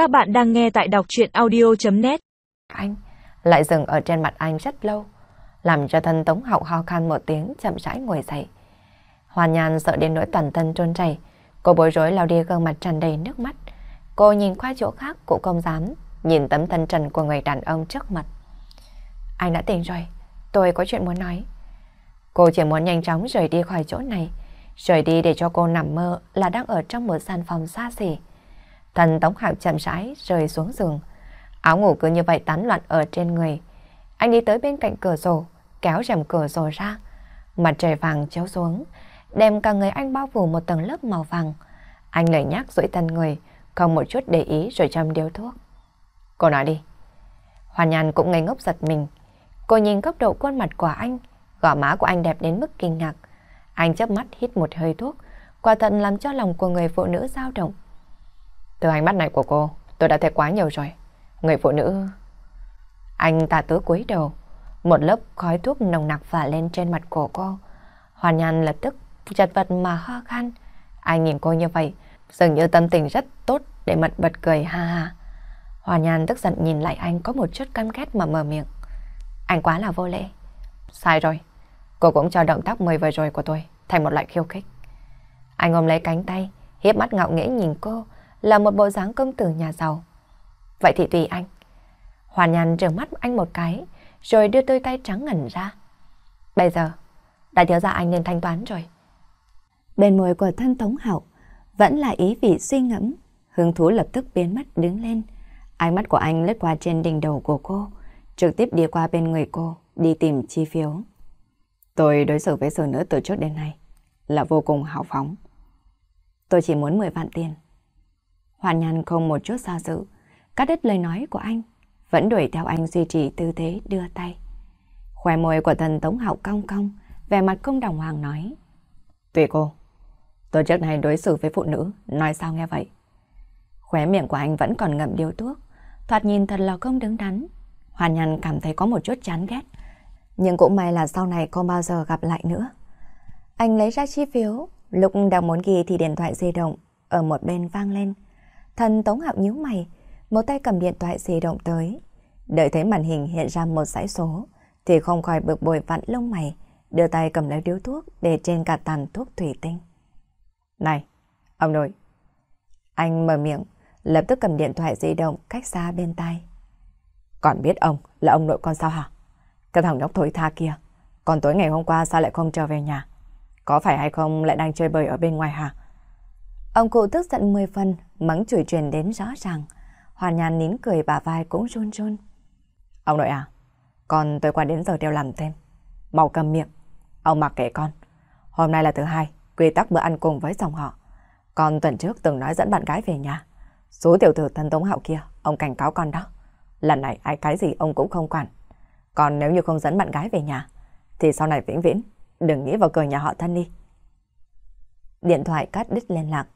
Các bạn đang nghe tại đọc chuyện audio.net Anh lại dừng ở trên mặt anh rất lâu, làm cho thân Tống Hậu ho khan một tiếng chậm rãi ngồi dậy. Hoàn Nhan sợ đến nỗi toàn thân trôn chảy, cô bối rối lao đi gương mặt tràn đầy nước mắt. Cô nhìn qua chỗ khác cũng không dám, nhìn tấm thân trần của người đàn ông trước mặt. Anh đã tỉnh rồi, tôi có chuyện muốn nói. Cô chỉ muốn nhanh chóng rời đi khỏi chỗ này, rời đi để cho cô nằm mơ là đang ở trong một gian phòng xa xỉ. Thần Tống Hạo chậm rãi rơi xuống giường. Áo ngủ cứ như vậy tán loạn ở trên người. Anh đi tới bên cạnh cửa sổ, kéo rèm cửa sổ ra. Mặt trời vàng chiếu xuống, đem cả người anh bao phủ một tầng lớp màu vàng. Anh lời nhắc duỗi thân người, không một chút để ý rồi châm điếu thuốc. Cô nói đi. Hoàn nhàn cũng ngây ngốc giật mình. Cô nhìn góc độ khuôn mặt của anh, gò má của anh đẹp đến mức kinh ngạc. Anh chớp mắt hít một hơi thuốc, quả thật làm cho lòng của người phụ nữ dao động. Từ ánh mắt này của cô, tôi đã thấy quá nhiều rồi. Người phụ nữ... Anh ta tứ cúi đầu, một lớp khói thuốc nồng nặc phả lên trên mặt của cô. Hoàn Nhan lập tức chật vật mà ho khan. Anh nhìn cô như vậy, dường như tâm tình rất tốt để mật bật cười ha ha. Hoàn Nhan tức giận nhìn lại anh có một chút căm ghét mà mở miệng. Anh quá là vô lễ. Sai rồi. Cô cũng cho động tác mời vừa rồi của tôi thành một loại khiêu khích. Anh ôm lấy cánh tay, hiếp mắt ngạo nghễ nhìn cô, là một bộ dáng công tử nhà giàu. Vậy thì tùy anh. Hoàn nhàn trợn mắt anh một cái, rồi đưa đôi tay trắng ngẩn ra. Bây giờ, đã thiếu ra anh nên thanh toán rồi. Bên môi của thân Tống Hậu vẫn là ý vị suy ngẫm, hứng thú lập tức biến mất đứng lên. Ánh mắt của anh lướt qua trên đỉnh đầu của cô, trực tiếp đi qua bên người cô, đi tìm chi phiếu. Tôi đối xử với sự nữ từ trước đến nay là vô cùng hào phóng. Tôi chỉ muốn 10 vạn tiền. Hoàn Nhan không một chút xa dự, cắt đứt lời nói của anh, vẫn đuổi theo anh duy trì tư thế đưa tay. Khoe môi của thần Tống Hạo cong cong, vẻ mặt không đồng hoàng nói. Tùy cô, tôi trước này đối xử với phụ nữ, nói sao nghe vậy? Khóe miệng của anh vẫn còn ngậm điếu thuốc, thoạt nhìn thật là không đứng đắn. Hoàn Nhan cảm thấy có một chút chán ghét, nhưng cũng may là sau này không bao giờ gặp lại nữa. Anh lấy ra chi phiếu, lúc đang muốn ghi thì điện thoại di động ở một bên vang lên. Thần Tống Hạo nhíu mày, một tay cầm điện thoại di động tới. Đợi thấy màn hình hiện ra một dãy số, thì không khỏi bực bội vặn lông mày, đưa tay cầm lấy điếu thuốc để trên cả tàn thuốc thủy tinh. Này, ông nội. Anh mở miệng, lập tức cầm điện thoại di động cách xa bên tay. Còn biết ông là ông nội con sao hả? Cái thằng nhóc thối tha kia, còn tối ngày hôm qua sao lại không trở về nhà? Có phải hay không lại đang chơi bời ở bên ngoài hả? Ông cụ tức giận mười phần, mắng chửi truyền đến rõ ràng. Hoàn nhàn nín cười bà vai cũng run run. Ông nội à, con tôi qua đến giờ đều làm thêm. màu cầm miệng, ông mặc kệ con. Hôm nay là thứ hai, quy tắc bữa ăn cùng với dòng họ. Con tuần trước từng nói dẫn bạn gái về nhà. Số tiểu tử thân tống hậu kia, ông cảnh cáo con đó. Lần này ai cái gì ông cũng không quản. Còn nếu như không dẫn bạn gái về nhà, thì sau này vĩnh viễn, đừng nghĩ vào cười nhà họ thân đi. Điện thoại cắt đứt liên lạc.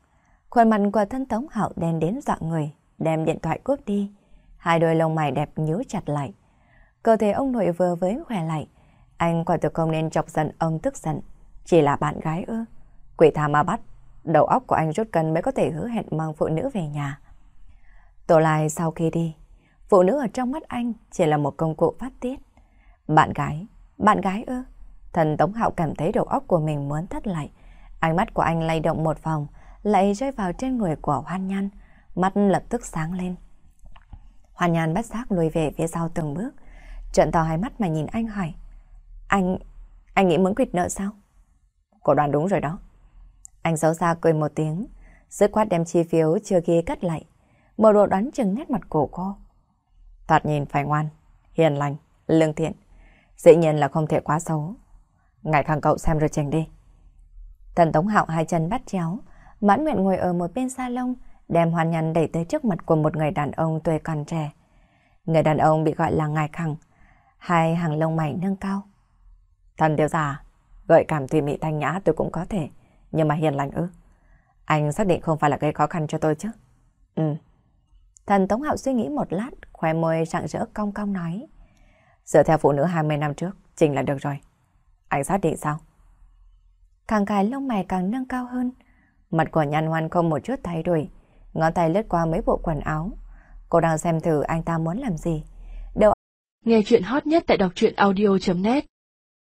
Khuôn mặt của thân Tống Hạo đen đến dọa người, đem điện thoại cướp đi. Hai đôi lông mày đẹp nhíu chặt lại. Cơ thể ông nội vừa với khỏe lại. Anh quả thực không nên chọc giận ông tức giận. Chỉ là bạn gái ư. Quỷ thà ma bắt. Đầu óc của anh rút cân mới có thể hứa hẹn mang phụ nữ về nhà. Tổ lại sau khi đi, phụ nữ ở trong mắt anh chỉ là một công cụ phát tiết. Bạn gái, bạn gái ư? Thần Tống Hạo cảm thấy đầu óc của mình muốn thất lại. Ánh mắt của anh lay động một vòng, lại rơi vào trên người của Hoan Nhan, mắt lập tức sáng lên. Hoan Nhan bắt giác lùi về phía sau từng bước, trợn to hai mắt mà nhìn anh hỏi. Anh, anh nghĩ muốn quỵt nợ sao? Cô đoán đúng rồi đó. Anh xấu xa cười một tiếng, dứt khoát đem chi phiếu chưa ghi cất lại, mở đồ đoán chừng nét mặt cổ cô. Thoạt nhìn phải ngoan, hiền lành, lương thiện, dĩ nhiên là không thể quá xấu. Ngài khẳng cậu xem rồi trình đi. Thần Tống Hạo hai chân bắt chéo, mãn nguyện ngồi ở một bên salon, đem hoàn nhàn đẩy tới trước mặt của một người đàn ông tuổi còn trẻ. Người đàn ông bị gọi là Ngài Khẳng, hai hàng lông mày nâng cao. Thần tiểu giả, gợi cảm tùy mị thanh nhã tôi cũng có thể, nhưng mà hiền lành ư. Anh xác định không phải là gây khó khăn cho tôi chứ? Ừ. Thần Tống Hạo suy nghĩ một lát, khoe môi rạng rỡ cong cong nói. Dựa theo phụ nữ 20 năm trước, trình là được rồi. Anh xác định sao? Càng cài lông mày càng nâng cao hơn. Mặt của Nhan Hoan không một chút thay đổi, ngón tay lướt qua mấy bộ quần áo. Cô đang xem thử anh ta muốn làm gì. Đâu? Nghe chuyện hot nhất tại đọc truyện audio.net